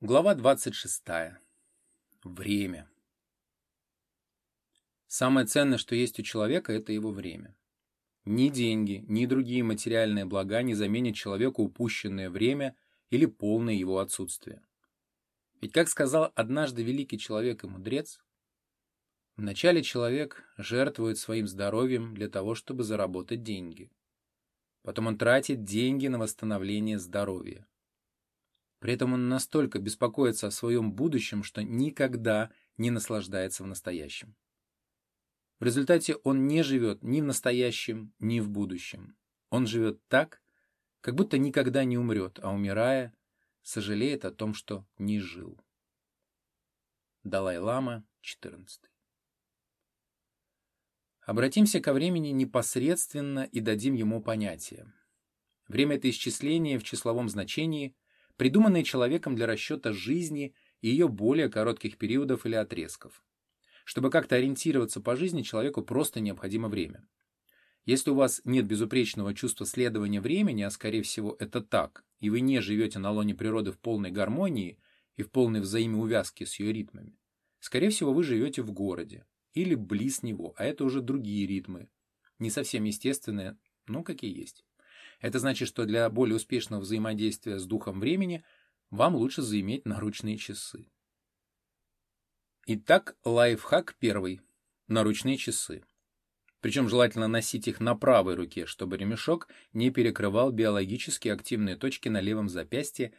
Глава 26. Время. Самое ценное, что есть у человека, это его время. Ни деньги, ни другие материальные блага не заменят человеку упущенное время или полное его отсутствие. Ведь, как сказал однажды великий человек и мудрец, вначале человек жертвует своим здоровьем для того, чтобы заработать деньги. Потом он тратит деньги на восстановление здоровья. При этом он настолько беспокоится о своем будущем, что никогда не наслаждается в настоящем. В результате он не живет ни в настоящем, ни в будущем. Он живет так, как будто никогда не умрет, а умирая, сожалеет о том, что не жил. Далай-лама, 14. Обратимся ко времени непосредственно и дадим ему понятие. Время — это исчисление в числовом значении — придуманные человеком для расчета жизни и ее более коротких периодов или отрезков. Чтобы как-то ориентироваться по жизни, человеку просто необходимо время. Если у вас нет безупречного чувства следования времени, а скорее всего это так, и вы не живете на лоне природы в полной гармонии и в полной взаимоувязке с ее ритмами, скорее всего вы живете в городе или близ него, а это уже другие ритмы, не совсем естественные, но какие есть. Это значит, что для более успешного взаимодействия с духом времени вам лучше заиметь наручные часы. Итак, лайфхак первый. Наручные часы. Причем желательно носить их на правой руке, чтобы ремешок не перекрывал биологически активные точки на левом запястье,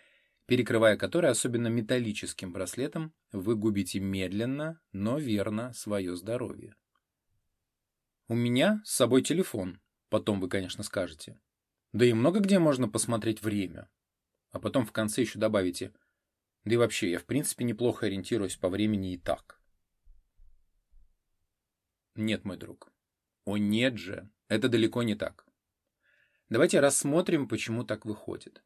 перекрывая которые, особенно металлическим браслетом, вы губите медленно, но верно свое здоровье. У меня с собой телефон, потом вы, конечно, скажете. Да и много где можно посмотреть время. А потом в конце еще добавите. Да и вообще, я в принципе неплохо ориентируюсь по времени и так. Нет, мой друг. О нет же, это далеко не так. Давайте рассмотрим, почему так выходит.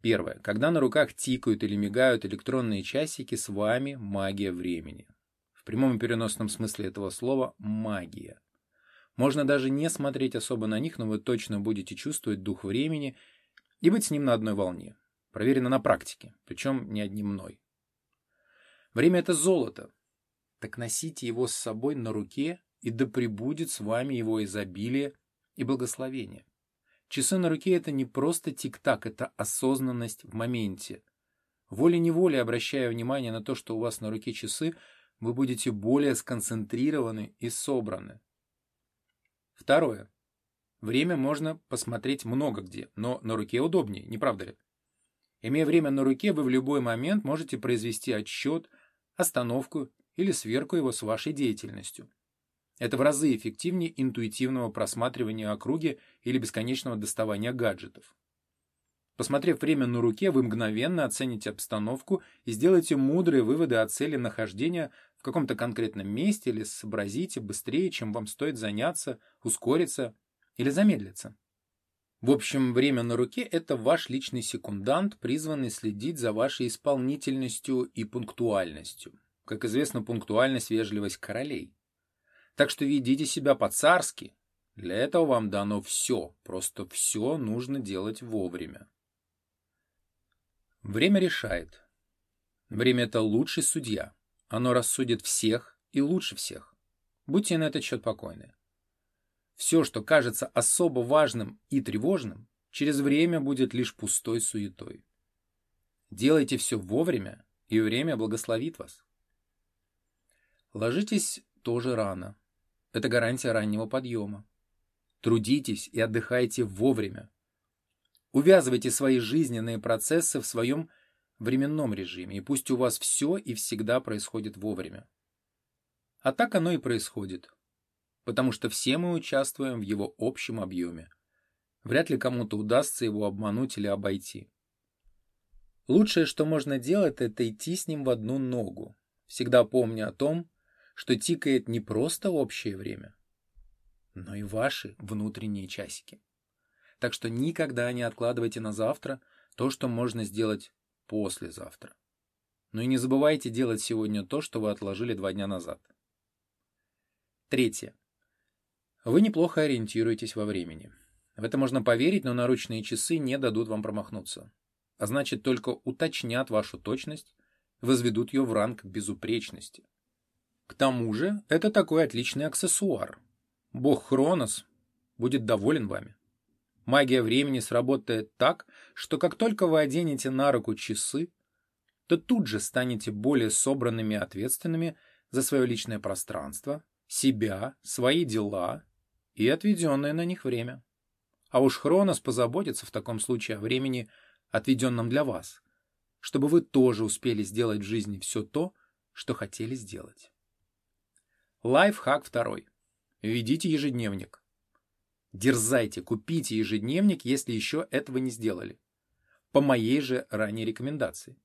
Первое. Когда на руках тикают или мигают электронные часики, с вами магия времени. В прямом и переносном смысле этого слова магия. Можно даже не смотреть особо на них, но вы точно будете чувствовать дух времени и быть с ним на одной волне. Проверено на практике, причем не одним мной. Время — это золото. Так носите его с собой на руке, и да пребудет с вами его изобилие и благословение. Часы на руке — это не просто тик-так, это осознанность в моменте. Волей-неволей, обращая внимание на то, что у вас на руке часы, вы будете более сконцентрированы и собраны. Второе. Время можно посмотреть много где, но на руке удобнее, не правда ли? Имея время на руке, вы в любой момент можете произвести отсчет, остановку или сверку его с вашей деятельностью. Это в разы эффективнее интуитивного просматривания округи или бесконечного доставания гаджетов. Посмотрев время на руке, вы мгновенно оцените обстановку и сделаете мудрые выводы о цели нахождения в каком-то конкретном месте или сообразите быстрее, чем вам стоит заняться, ускориться или замедлиться. В общем, время на руке – это ваш личный секундант, призванный следить за вашей исполнительностью и пунктуальностью. Как известно, пунктуальность – вежливость королей. Так что ведите себя по-царски. Для этого вам дано все, просто все нужно делать вовремя. Время решает. Время – это лучший судья. Оно рассудит всех и лучше всех. Будьте на этот счет покойны. Все, что кажется особо важным и тревожным, через время будет лишь пустой суетой. Делайте все вовремя, и время благословит вас. Ложитесь тоже рано. Это гарантия раннего подъема. Трудитесь и отдыхайте вовремя. Увязывайте свои жизненные процессы в своем временном режиме, и пусть у вас все и всегда происходит вовремя. А так оно и происходит, потому что все мы участвуем в его общем объеме. Вряд ли кому-то удастся его обмануть или обойти. Лучшее, что можно делать, это идти с ним в одну ногу, всегда помня о том, что тикает не просто общее время, но и ваши внутренние часики. Так что никогда не откладывайте на завтра то, что можно сделать послезавтра. Ну и не забывайте делать сегодня то, что вы отложили два дня назад. Третье. Вы неплохо ориентируетесь во времени. В это можно поверить, но наручные часы не дадут вам промахнуться. А значит, только уточнят вашу точность возведут ее в ранг безупречности. К тому же это такой отличный аксессуар. Бог Хронос будет доволен вами. Магия времени сработает так, что как только вы оденете на руку часы, то тут же станете более собранными и ответственными за свое личное пространство, себя, свои дела и отведенное на них время. А уж Хронос позаботится в таком случае о времени, отведенном для вас, чтобы вы тоже успели сделать в жизни все то, что хотели сделать. Лайфхак второй. Ведите ежедневник. Дерзайте, купите ежедневник, если еще этого не сделали. По моей же ранней рекомендации.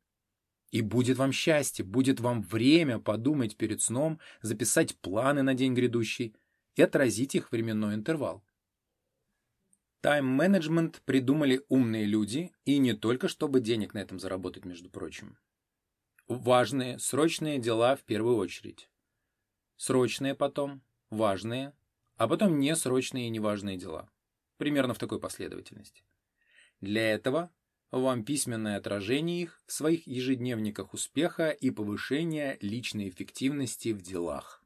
И будет вам счастье, будет вам время подумать перед сном, записать планы на день грядущий и отразить их временной интервал. Тайм-менеджмент придумали умные люди, и не только чтобы денег на этом заработать, между прочим. Важные, срочные дела в первую очередь. Срочные потом, важные, а потом несрочные и неважные дела. Примерно в такой последовательности. Для этого вам письменное отражение их в своих ежедневниках успеха и повышения личной эффективности в делах.